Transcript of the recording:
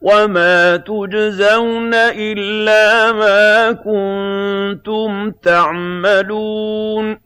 وَمَا تُجْزَوْنَ إِلَّا مَا كُنتُمْ تَعْمَلُونَ